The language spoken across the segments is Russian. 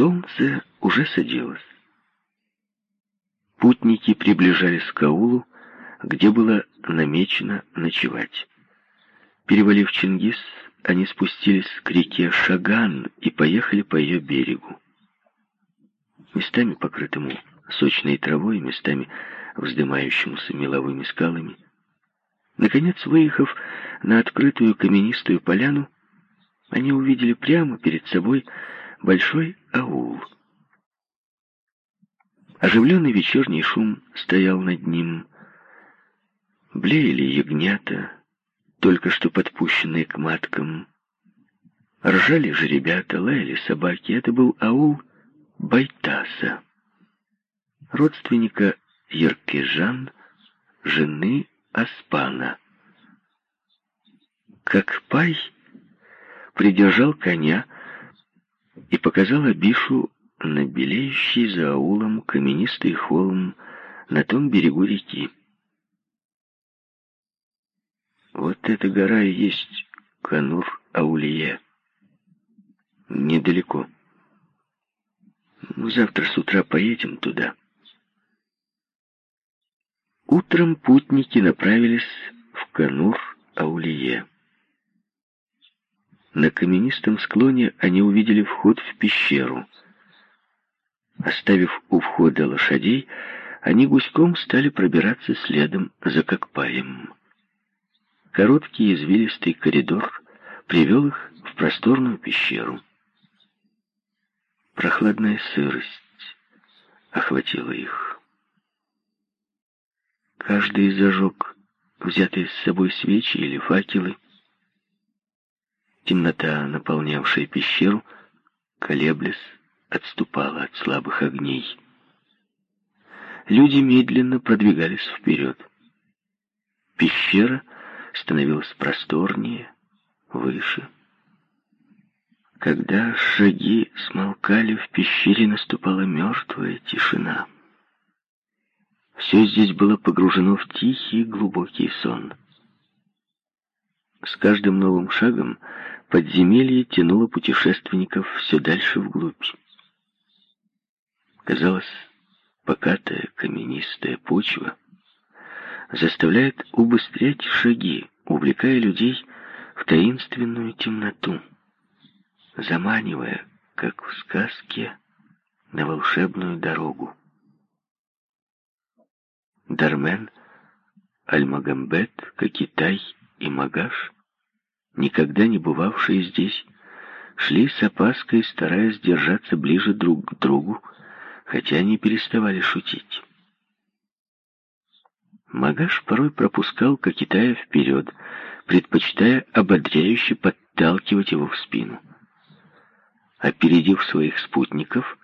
Солнце уже садилось. Путники приближались к аулу, где было намечено ночевать. Перевалив Чингис, они спустились к реке Шаган и поехали по ее берегу. Местами покрытому сочной травой, местами вздымающимся меловыми скалами. Наконец, выехав на открытую каменистую поляну, они увидели прямо перед собой большой аул. Оживленный вечерний шум стоял над ним. Блеяли ягнята, только что подпущенные к маткам. Ржали же ребята, лаяли собаки. Это был аул Байтаса, родственника Еркежан, жены Аспана. Как пай придержал коня и показал Абишу на белеющий за аулом каменистый холм на том берегу реки. Вот эта гора и есть Канур-Аулие. Недалеко. Мы завтра с утра поедем туда. Утром путники направились в Канур-Аулие. На каменистом склоне они увидели вход в пещеру. Оставив у входа лошадей, они гуськом стали пробираться следом за Кокпаем. Короткий извилистый коридор привел их в просторную пещеру. Прохладная сырость охватила их. Каждый зажег взятые с собой свечи или факелы. Темнота, наполнявшая пещеру, колеблясь, отступала от слабых огней. Люди медленно продвигались вперед. Пещера — становилось просторнее, выше. Когда шаги смолкали, в пещере наступала мертвая тишина. Все здесь было погружено в тихий глубокий сон. С каждым новым шагом подземелье тянуло путешественников все дальше вглубь. Казалось, покатая каменистая почва — заставляет убыстрять шаги, увлекая людей в таинственную темноту, заманивая, как в сказке, на волшебную дорогу. Дармен, Альмагамбет, Кокитай и Магаш, никогда не бывавшие здесь, шли с опаской, стараясь держаться ближе друг к другу, хотя не переставали шутить. Магаш порой пропускал Кокитая вперед, предпочитая ободряюще подталкивать его в спину. Опередив своих спутников,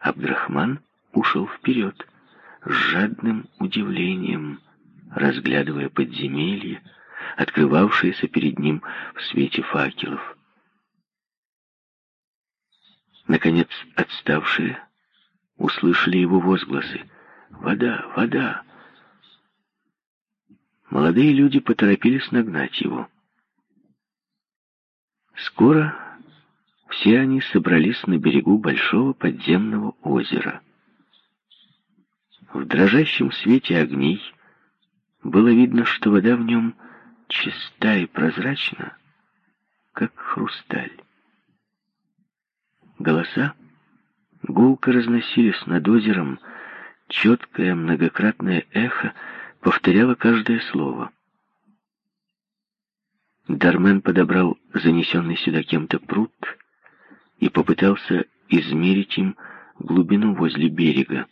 Абдрахман ушел вперед, с жадным удивлением, разглядывая подземелье, открывавшееся перед ним в свете факелов. Наконец, отставшие услышали его возгласы. «Вода! Вода!» Молодые люди поторопились нагнать его. Скоро все они собрались на берегу большого подземного озера. В дрожащем свете огней было видно, что вода в нем чиста и прозрачна, как хрусталь. Голоса гулко разносились над озером, четкое многократное эхо повторяла каждое слово. Дармен подобрал занесенный сюда кем-то пруд и попытался измерить им глубину возле берега.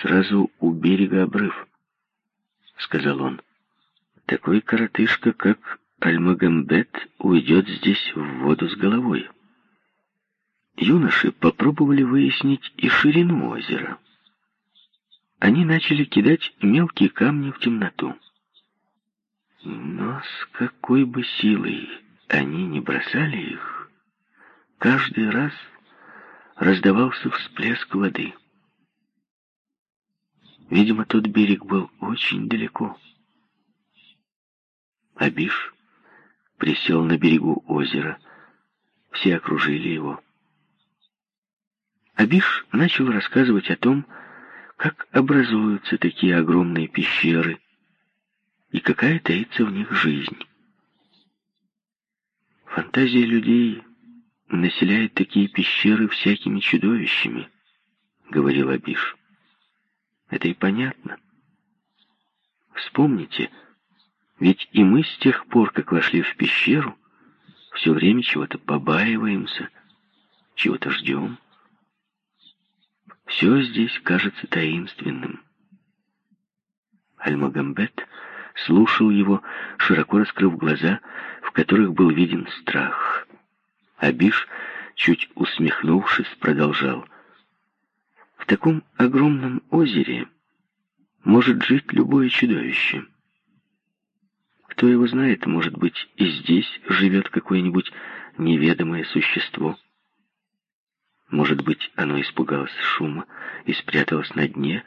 «Сразу у берега обрыв», — сказал он. «Такой коротышка, как Альмагамбет, уйдет здесь в воду с головой». Юноши попробовали выяснить и ширину озера они начали кидать мелкие камни в темноту. Но с какой бы силой они не бросали их, каждый раз раздавался всплеск воды. Видимо, тот берег был очень далеко. Абиш присел на берегу озера. Все окружили его. Абиш начал рассказывать о том, как образуются такие огромные пещеры и какая таится в них жизнь. Фантазия людей населяет такие пещеры всякими чудовищами, говорил Абиш. Это и понятно. Вспомните, ведь и мы с тех пор, как вошли в пещеру, все время чего-то побаиваемся, чего-то ждем. Все здесь кажется таинственным. Альмагамбет слушал его, широко раскрыв глаза, в которых был виден страх. Абиш, чуть усмехнувшись, продолжал. В таком огромном озере может жить любое чудовище. Кто его знает, может быть, и здесь живет какое-нибудь неведомое существо. Может быть, оно испугалось шума и спряталось на дне.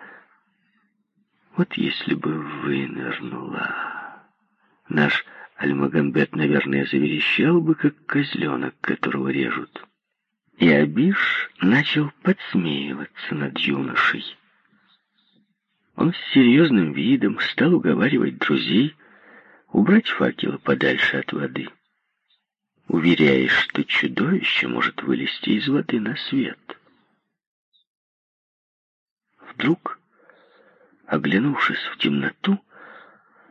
Вот если бы вынырнула. Наш Альмагамбет, наверное, заверещал бы, как козленок, которого режут. И Абиш начал подсмеиваться над юношей. Он с серьезным видом стал уговаривать друзей убрать факелы подальше от воды, уверяя, что чудовище может вылезти из воды на свет. Вдруг, оглянувшись в темноту,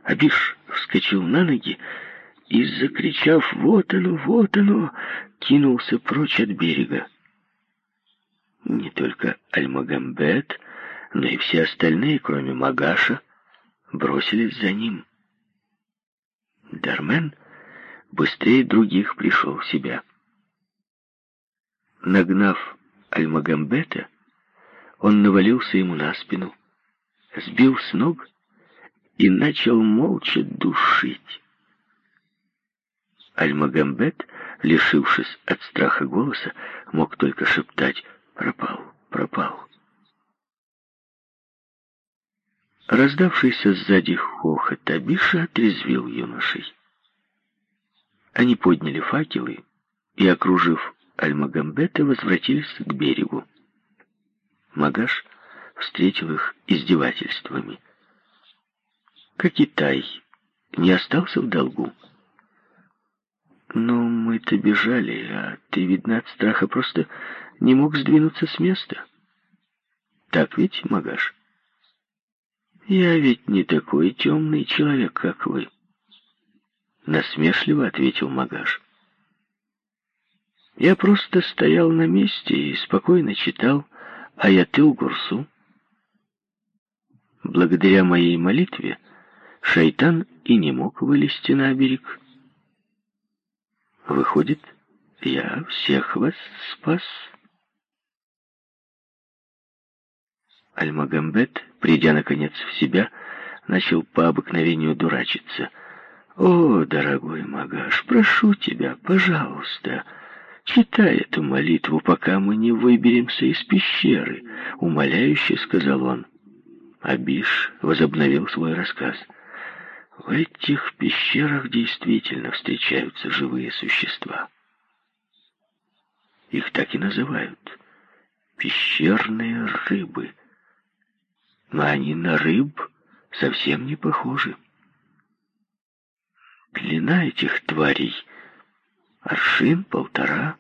Абиш вскочил на ноги и, закричав «Вот оно, вот оно!», кинулся прочь от берега. Не только Альмагамбет, но и все остальные, кроме Магаша, бросились за ним. Дармен быстрее других пришел в себя. Нагнав Альмагамбета, он навалился ему на спину, сбил с ног и начал молча душить. Альмагамбет, лишившись от страха голоса, мог только шептать «пропал, пропал». Раздавшийся сзади хохот Абиша отрезвил юношей. Они подняли факелы и, окружив Альмагамбета, возвратились к берегу. Магаш встретил их издевательствами. Как и Тай, не остался в долгу. Но мы-то бежали, а ты, видно, от страха просто не мог сдвинуться с места. Так ведь, Магаш? «Я ведь не такой темный человек, как вы», — насмешливо ответил Магаш. «Я просто стоял на месте и спокойно читал Аятыл Гурсу. Благодаря моей молитве шайтан и не мог вылезти на берег. Выходит, я всех вас спас». Альмагамбет, придя наконец в себя, начал по обыкновению дурачиться. «О, дорогой Магаш, прошу тебя, пожалуйста, читай эту молитву, пока мы не выберемся из пещеры», — умоляюще сказал он. Абиш возобновил свой рассказ. «В этих пещерах действительно встречаются живые существа. Их так и называют — пещерные рыбы» но они на рыб совсем не похожи. Длина этих тварей — аршин полтора.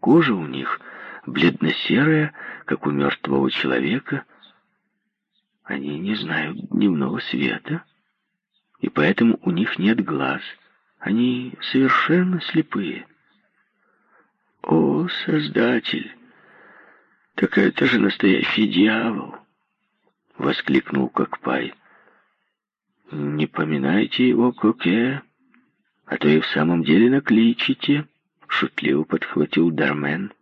Кожа у них бледно-серая, как у мертвого человека. Они не знают дневного света, и поэтому у них нет глаз. Они совершенно слепые. О, Создатель! Так это же настоящий дьявол! — воскликнул Кокпай. «Не поминайте его, Коке, а то и в самом деле накличите», — шутливо подхватил Дармен.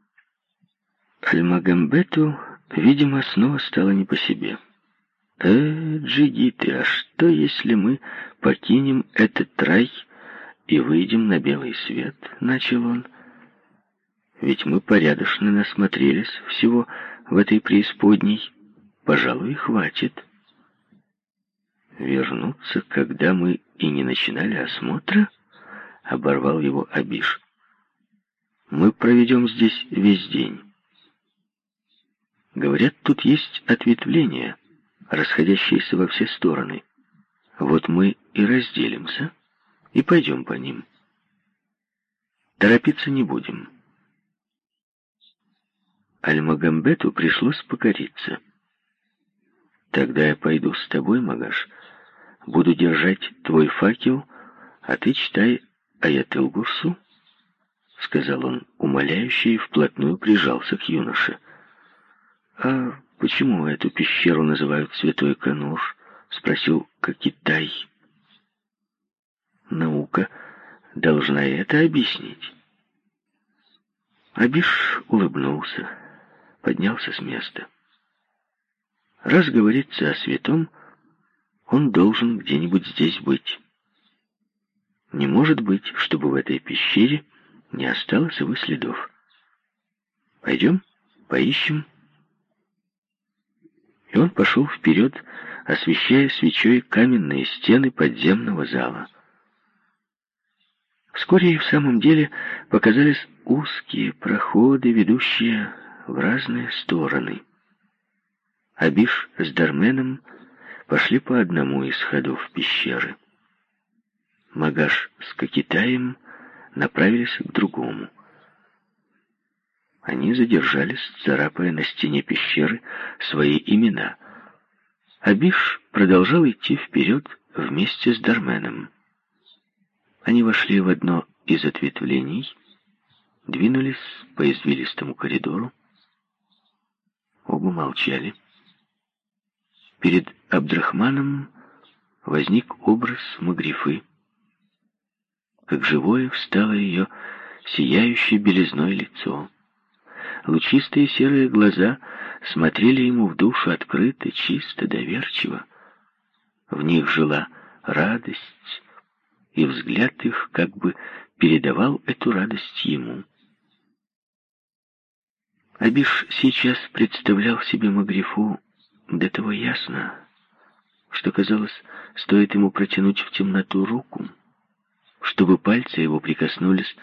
Альмагамбету, видимо, снова стало не по себе. «Э, джигиты, а что, если мы покинем этот рай и выйдем на белый свет?» — начал он. «Ведь мы порядочно насмотрелись всего в этой преисподней». Пожалуй, хватит. Вернуться, когда мы и не начинали осмотра, оборвал его Абиш. Мы проведем здесь весь день. Говорят, тут есть ответвления, расходящиеся во все стороны. Вот мы и разделимся, и пойдем по ним. Торопиться не будем. Аль-Магамбету пришлось покориться. Тогда я пойду с тобой, Магаш, буду держать твой факел, а ты читай Аятыл-Гурсу, — сказал он, умоляюще и вплотную прижался к юноше. «А почему эту пещеру называют Святой Кануш?» — спросил Кокитай. «Наука должна это объяснить». Абиш улыбнулся, поднялся с места. Раз говорится о святом, он должен где-нибудь здесь быть. Не может быть, чтобы в этой пещере не осталось его следов. Пойдем, поищем. И он пошел вперед, освещая свечой каменные стены подземного зала. Вскоре и в самом деле показались узкие проходы, ведущие в разные стороны. Абиш с Дарменом пошли по одному из ходов пещеры. Магаш с Кокитаем направились к другому. Они задержались, царапая на стене пещеры свои имена. Абиш продолжал идти вперед вместе с Дарменом. Они вошли в одно из ответвлений, двинулись по извилистому коридору. Оба молчали. Перед Абдрахманом возник образ Магрифы. Как живое встало ее сияющее белизной лицо. Лучистые серые глаза смотрели ему в душу открыто, чисто, доверчиво. В них жила радость, и взгляд их как бы передавал эту радость ему. Абиш сейчас представлял себе Магрифу до того ясно, что, казалось, стоит ему протянуть в темноту руку, чтобы пальцы его прикоснулись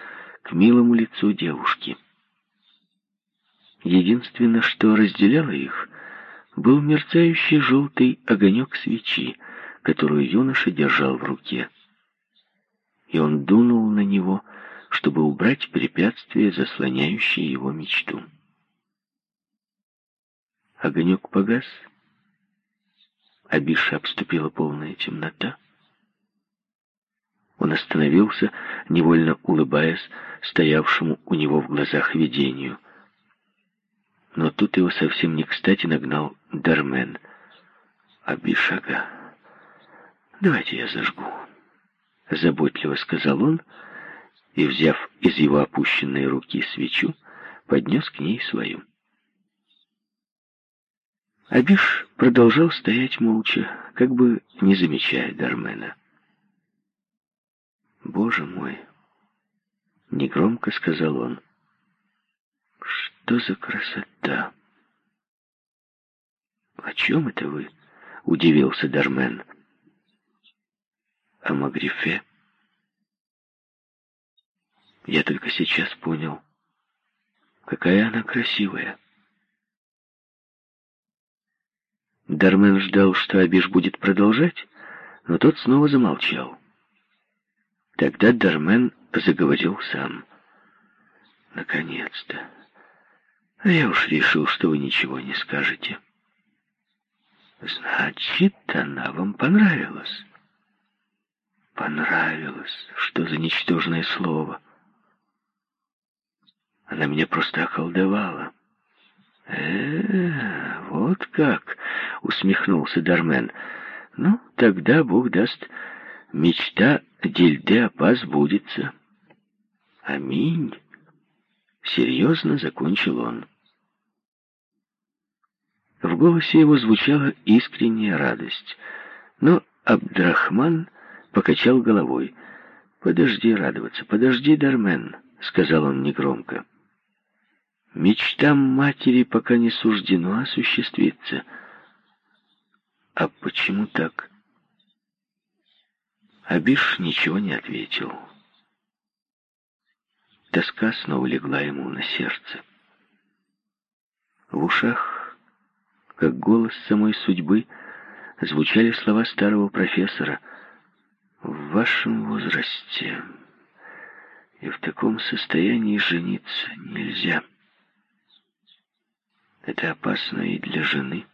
к милому лицу девушки. Единственное, что разделяло их, был мерцающий желтый огонек свечи, которую юноша держал в руке и он дунул на него, чтобы убрать препятствие, заслоняющее его мечту. Огонек погас, а Биша обступила полная темнота. Он остановился, невольно улыбаясь стоявшему у него в глазах видению. Но тут его совсем не кстати нагнал Дармен. «Абишага, давайте я зажгу» заботливо сказал он, и, взяв из его опущенной руки свечу, поднес к ней свою. Абиш продолжал стоять молча, как бы не замечая Дармена. «Боже мой!» — негромко сказал он. «Что за красота!» «О чем это вы?» — удивился Дармен о Магрифе. Я только сейчас понял, какая она красивая. Дармен ждал, что Абиш будет продолжать, но тот снова замолчал. Тогда Дармен заговорил сам. «Наконец-то! А я уж решил, что вы ничего не скажете». «Значит, она вам понравилась?» Понравилось. Что за ничтожное слово? Она меня просто околдовала. Э вот как!» — усмехнулся Дармен. «Ну, тогда, Бог даст, мечта Дильде Апас сбудется». «Аминь!» — серьезно закончил он. В голосе его звучала искренняя радость, но Абдрахман покачал головой. «Подожди радоваться, подожди, Дармен», — сказал он негромко. «Мечтам матери пока не суждено осуществиться». «А почему так?» Абиш ничего не ответил. Тоска снова легла ему на сердце. В ушах как голос самой судьбы, звучали слова старого профессора. «В вашем возрасте и в таком состоянии жениться нельзя. Это опасно и для жены».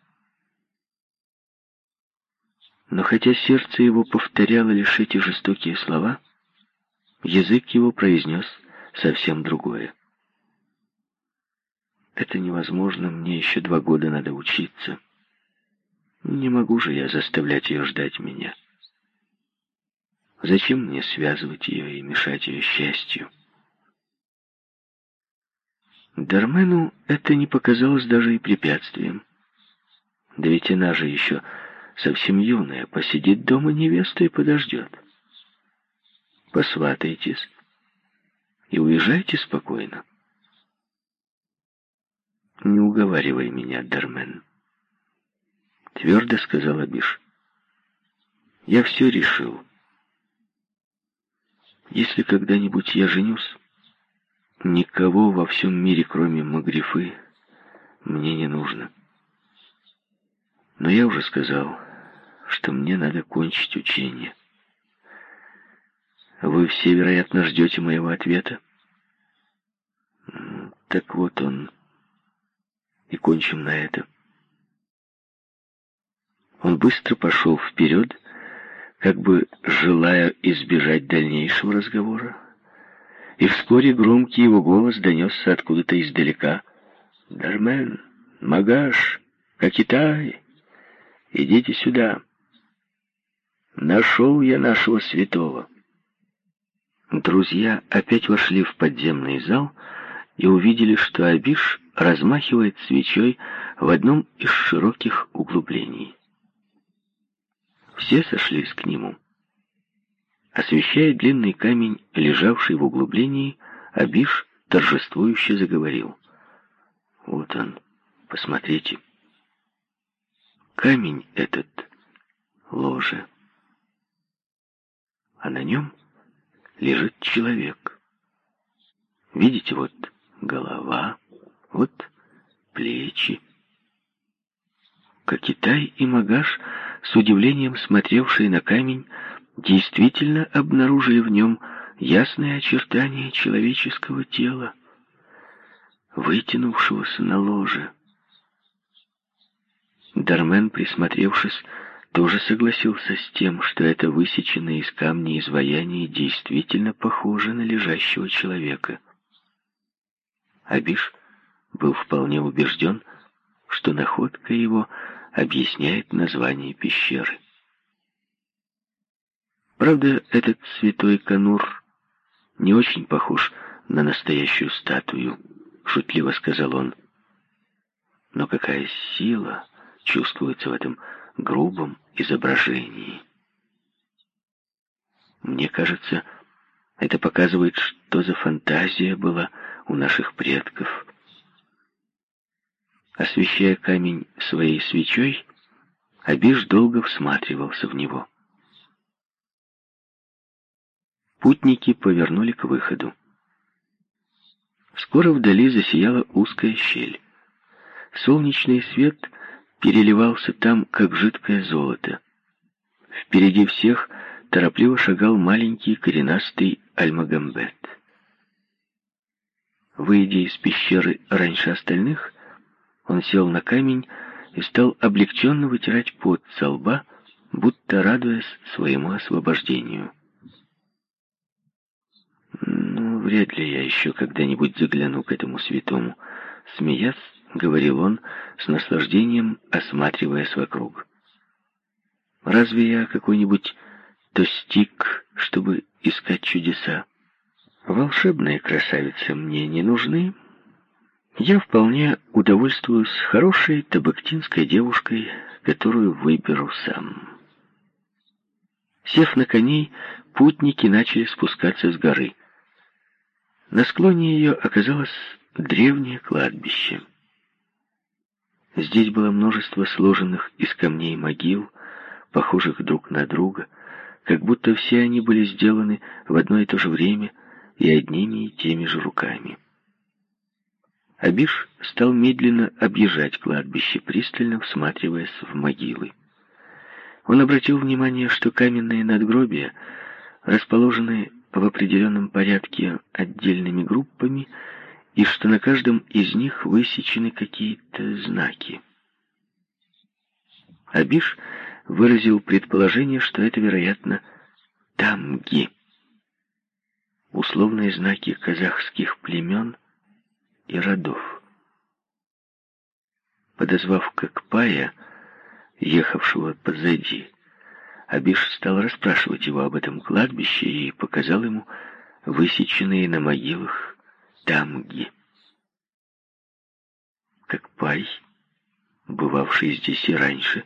Но хотя сердце его повторяло лишь эти жестокие слова, язык его произнес совсем другое. Это невозможно, мне еще два года надо учиться. Не могу же я заставлять ее ждать меня. Зачем мне связывать ее и мешать ее счастью? Дармену это не показалось даже и препятствием. Да ведь она же еще совсем юная, посидит дома невеста и подождет. Посватайтесь и уезжайте спокойно. «Не уговаривай меня, Дармен», — твердо сказал Абиш. «Я все решил. Если когда-нибудь я женюсь, никого во всем мире, кроме Магрифы, мне не нужно. Но я уже сказал, что мне надо кончить учение. Вы все, вероятно, ждете моего ответа. Так вот он и кончим на это. Он быстро пошел вперед, как бы желая избежать дальнейшего разговора, и вскоре громкий его голос донесся откуда-то издалека. «Дармен, Магаш, Кокитай, идите сюда. Нашел я нашего святого». Друзья опять вошли в подземный зал и увидели, что Абиш размахивает свечой в одном из широких углублений. Все сошлись к нему. Освещая длинный камень, лежавший в углублении, Абиш торжествующе заговорил. «Вот он, посмотрите. Камень этот — ложе, а на нем лежит человек. Видите, вот голова, вот плечи. Как Китай и Магаш, с удивлением смотревшие на камень, действительно обнаружили в нем ясные очертания человеческого тела, вытянувшегося на ложе. Дармен, присмотревшись, тоже согласился с тем, что это высеченное из камня изваяние действительно похоже на лежащего человека. Абиш был вполне убежден, что находка его объясняет название пещеры. Правда, этот святой Канур не очень похож на настоящую статую, шутливо сказал он. Но какая сила чувствуется в этом грубом изображении. Мне кажется, это показывает, что за фантазия была у наших предков. Освещая камень своей свечой, Абиш долго всматривался в него. Путники повернули к выходу. Скоро вдали засияла узкая щель. Солнечный свет переливался там, как жидкое золото. Впереди всех торопливо шагал маленький коренастый Альмагамбет. Выйдя из пещеры раньше остальных, он сел на камень и стал облегченно вытирать пот со лба, будто радуясь своему освобождению. «Ну, вряд ли я еще когда-нибудь загляну к этому святому», — смеясь, говорил он, с наслаждением осматриваясь вокруг. «Разве я какой-нибудь тостик, чтобы искать чудеса? Волшебные красавицы мне не нужны». Я вполне удовольствуюсь хорошей табактинской девушкой, которую выберу сам. Сев на коней, путники начали спускаться с горы. На склоне ее оказалось древнее кладбище. Здесь было множество сложенных из камней могил, похожих друг на друга, как будто все они были сделаны в одно и то же время и одними и теми же руками. Абиш стал медленно объезжать кладбище, пристально всматриваясь в могилы. Он обратил внимание, что каменные надгробия расположены в определенном порядке отдельными группами, и что на каждом из них высечены какие-то знаки. Абиш выразил предположение, что это, вероятно, тамги, условные знаки казахских племен и родов. Подозвав Кокпая, ехавшего позади, Абиш стал расспрашивать его об этом кладбище и показал ему высеченные на могилах тамги. Кокпай, бывавший здесь и раньше,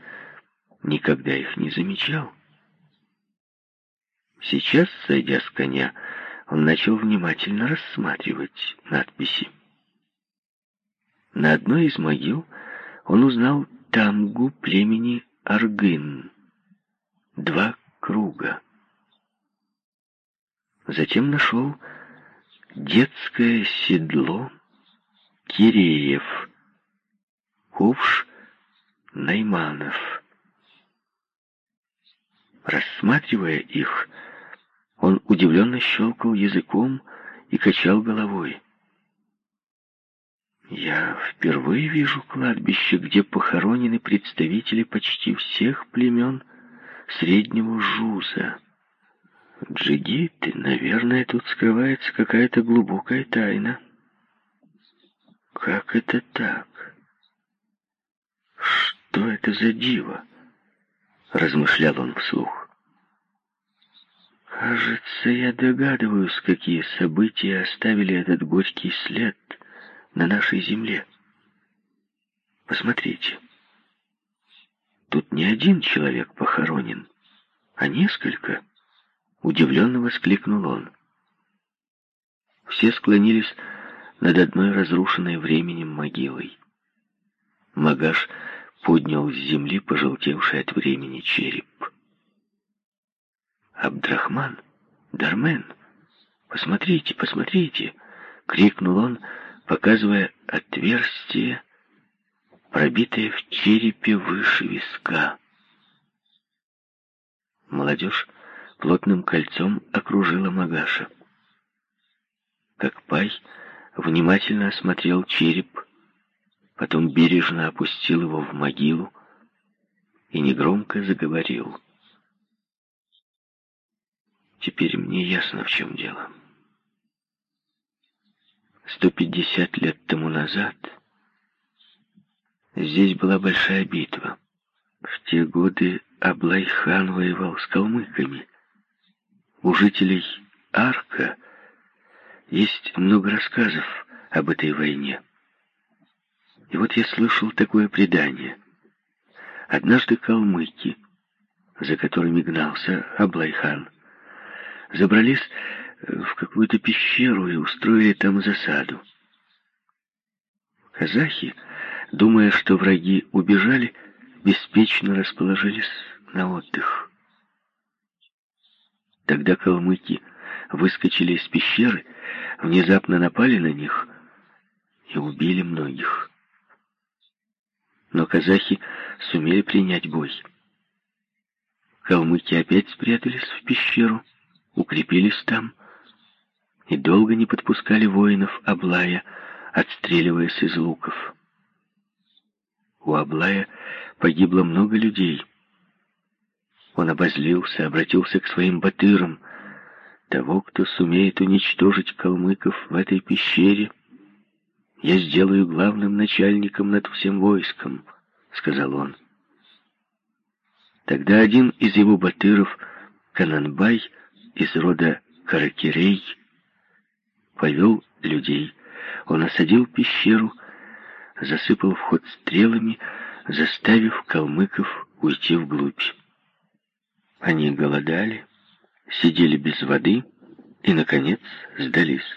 никогда их не замечал. Сейчас, сойдя с коня, он начал внимательно рассматривать надписи. На одной из могил он узнал тамгу племени Аргын. Два круга. Затем нашел детское седло Киреев, ковш Найманов. Рассматривая их, он удивленно щелкал языком и качал головой. Я впервые вижу кладбище, где похоронены представители почти всех племен Среднего Жуза. Джигиты, наверное, тут скрывается какая-то глубокая тайна. Как это так? Что это за диво? Размышлял он вслух. Кажется, я догадываюсь, какие события оставили этот горький след на нашей земле. Посмотрите. Тут не один человек похоронен, а несколько. Удивленно воскликнул он. Все склонились над одной разрушенной временем могилой. Магаш поднял с земли пожелтевший от времени череп. «Абдрахман! Дармен! Посмотрите, посмотрите!» — крикнул он, показывая отверстие, пробитое в черепе выше виска. Молодежь плотным кольцом окружила Магаша. Как пай внимательно осмотрел череп, потом бережно опустил его в могилу и негромко заговорил. Теперь мне ясно, в чем дело. 150 лет тому назад здесь была большая битва. В те годы Аблайхан воевал с калмыками. У жителей Арка есть много рассказов об этой войне. И вот я слышал такое предание. Однажды калмыки, за которыми гнался Аблайхан, забрались в какую-то пещеру и устроили там засаду. Казахи, думая, что враги убежали, беспечно расположились на отдых. Тогда калмыки выскочили из пещеры, внезапно напали на них и убили многих. Но казахи сумели принять бой. Калмыки опять спрятались в пещеру, укрепились там и долго не подпускали воинов Аблая, отстреливаясь из луков. У Аблая погибло много людей. Он обозлился, обратился к своим батырам. Того, кто сумеет уничтожить калмыков в этой пещере, я сделаю главным начальником над всем войском, — сказал он. Тогда один из его батыров, Кананбай, из рода Каракирей, повел людей. Он осадил пещеру, засыпал вход стрелами, заставив калмыков уйти вглубь. Они голодали, сидели без воды и, наконец, сдались.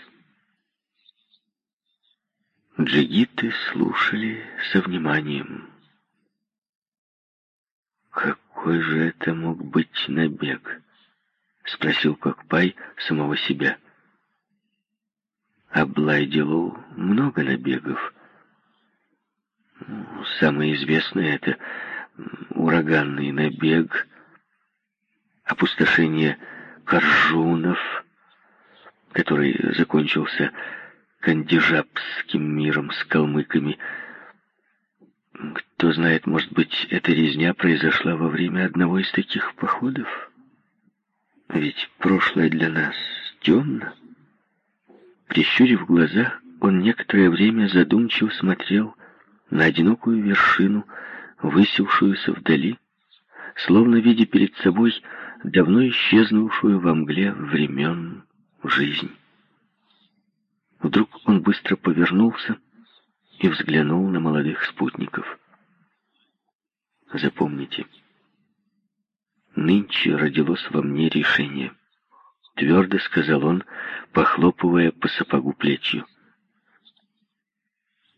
Джигиты слушали со вниманием. «Какой же это мог быть набег?» — спросил Кокпай самого себя. Аблай делал много набегов. Самый известный — это ураганный набег, опустошение Коржунов, который закончился Кандижапским миром с калмыками. Кто знает, может быть, эта резня произошла во время одного из таких походов? Ведь прошлое для нас темно. Прищурив глаза, он некоторое время задумчиво смотрел на одинокую вершину, высевшуюся вдали, словно видя перед собой давно исчезнувшую во мгле времен жизнь. Вдруг он быстро повернулся и взглянул на молодых спутников. Запомните, нынче родилось во мне решение, твердо сказал он, похлопывая по сапогу плечью.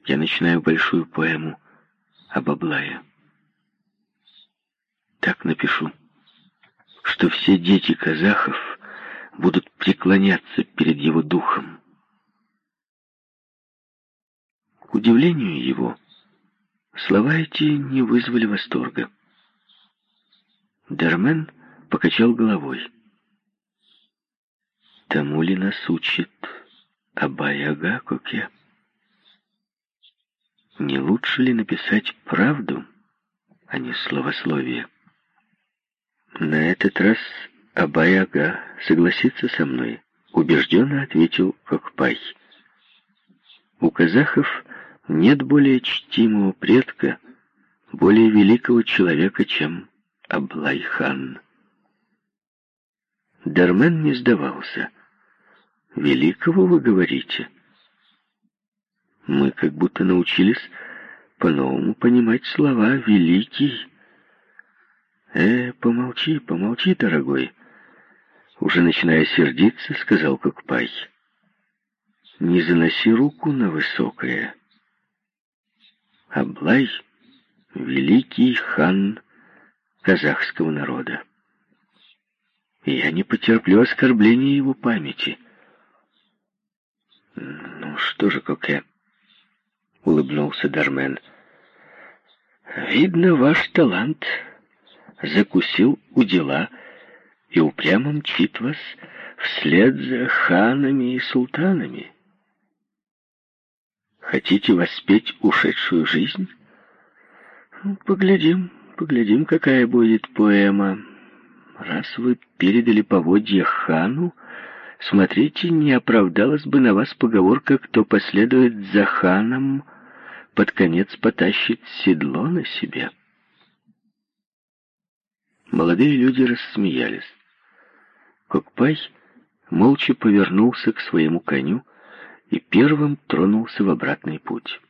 Я начинаю большую поэму об Аблае. Так напишу, что все дети казахов будут преклоняться перед его духом. К удивлению его, слова эти не вызвали восторга. Дармен покачал головой. Тому ли нас учит Абай-ага Коке? Не лучше ли написать правду, а не словословие? На этот раз Абай-ага согласится со мной, убежденно ответил Кокпай. У казахов нет более чтимого предка, более великого человека, чем Аблайхан. Дармен не сдавался. «Великого, вы говорите?» Мы как будто научились по-новому понимать слова «великий». «Э, помолчи, помолчи, дорогой!» Уже начиная сердиться, сказал Кокпай. «Не заноси руку на высокое. Аблай — великий хан казахского народа. Я не потерплю оскорбления его памяти. Ну что же, Коке, улыбнулся Дармен. Видно, ваш талант закусил у дела и упрямо мчит вас вслед за ханами и султанами. Хотите воспеть ушедшую жизнь? Поглядим, Поглядим, какая будет поэма. Раз вы передали поводья хану, смотрите, не оправдалась бы на вас поговорка «Кто последует за ханом, под конец потащит седло на себе». Молодые люди рассмеялись. Кокпай молча повернулся к своему коню и первым тронулся в обратный путь.